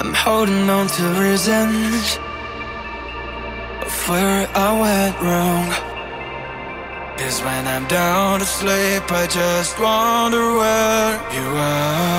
I'm holding on to reasons of where I went wrong. Cause when I'm down to sleep, I just wonder where you are.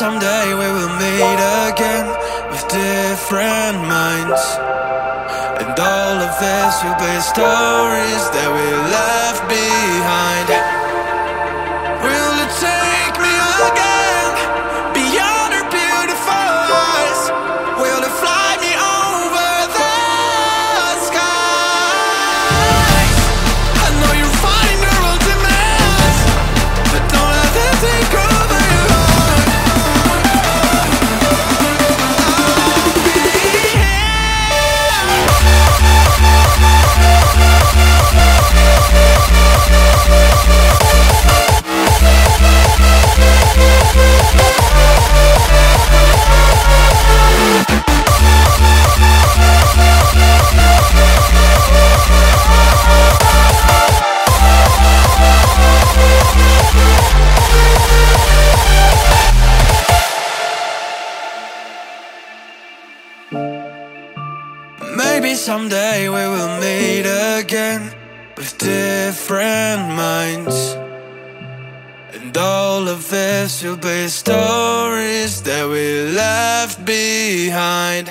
Someday we will meet again with different minds. And all of this will be stories that we left behind. Maybe someday we will meet again with different minds. And all of this will be stories that we left behind.